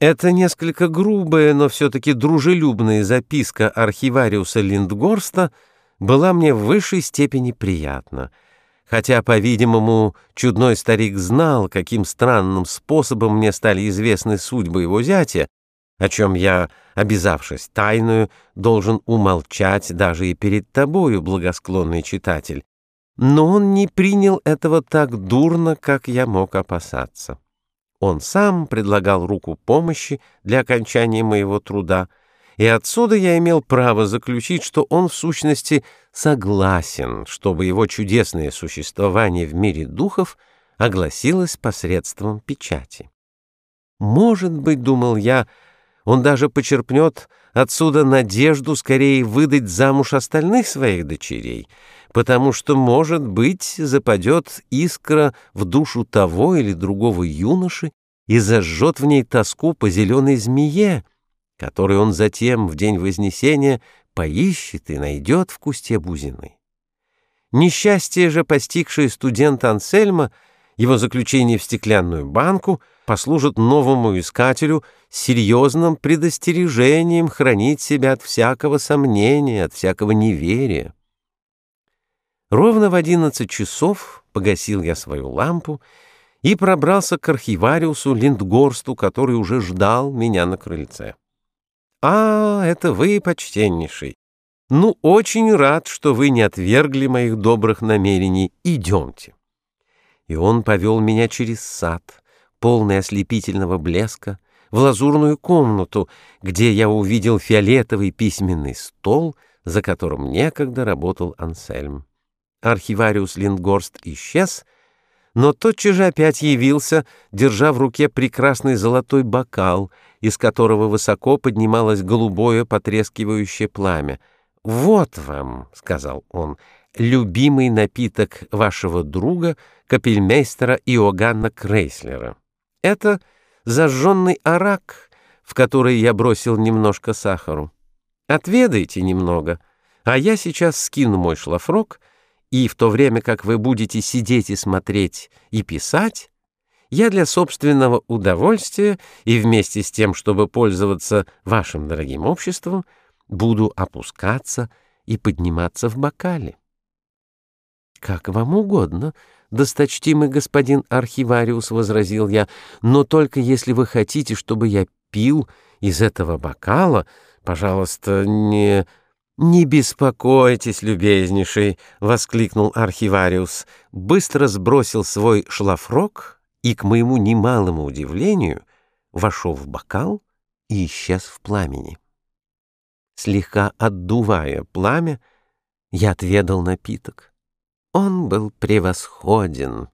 Это несколько грубая, но все-таки дружелюбная записка архивариуса Линдгорста была мне в высшей степени приятна, хотя, по-видимому, чудной старик знал, каким странным способом мне стали известны судьбы его зятя, о чем я, обязавшись тайную, должен умолчать даже и перед тобою, благосклонный читатель. Но он не принял этого так дурно, как я мог опасаться. Он сам предлагал руку помощи для окончания моего труда, и отсюда я имел право заключить, что он в сущности согласен, чтобы его чудесное существование в мире духов огласилось посредством печати. Может быть, думал я, он даже почерпнет отсюда надежду скорее выдать замуж остальных своих дочерей, потому что, может быть, западет искра в душу того или другого юноши и зажжет в ней тоску по зеленой змее, которую он затем в день Вознесения поищет и найдет в кусте бузины. Несчастье же, постигшее студента Ансельма, его заключение в стеклянную банку послужит новому искателю серьезным предостережением хранить себя от всякого сомнения, от всякого неверия. Ровно в одиннадцать часов погасил я свою лампу и пробрался к архивариусу Линдгорсту, который уже ждал меня на крыльце. «А, это вы, почтеннейший! Ну, очень рад, что вы не отвергли моих добрых намерений. Идемте!» и он повел меня через сад, полный ослепительного блеска, в лазурную комнату, где я увидел фиолетовый письменный стол, за которым некогда работал Ансельм. Архивариус Лингорст исчез, но тотчас же опять явился, держа в руке прекрасный золотой бокал, из которого высоко поднималось голубое потрескивающее пламя. «Вот вам», — сказал он, любимый напиток вашего друга, капельмейстера Иоганна Крейслера. Это зажженный арак, в который я бросил немножко сахару. Отведайте немного, а я сейчас скину мой шлафрок, и в то время как вы будете сидеть и смотреть и писать, я для собственного удовольствия и вместе с тем, чтобы пользоваться вашим дорогим обществом, буду опускаться и подниматься в бокале. «Как вам угодно, досточтимый господин архивариус», — возразил я, «но только если вы хотите, чтобы я пил из этого бокала, пожалуйста, не...» «Не беспокойтесь, любезнейший!» — воскликнул архивариус, быстро сбросил свой шлафрок и, к моему немалому удивлению, вошел в бокал и исчез в пламени. Слегка отдувая пламя, я отведал напиток. Он был превосходен.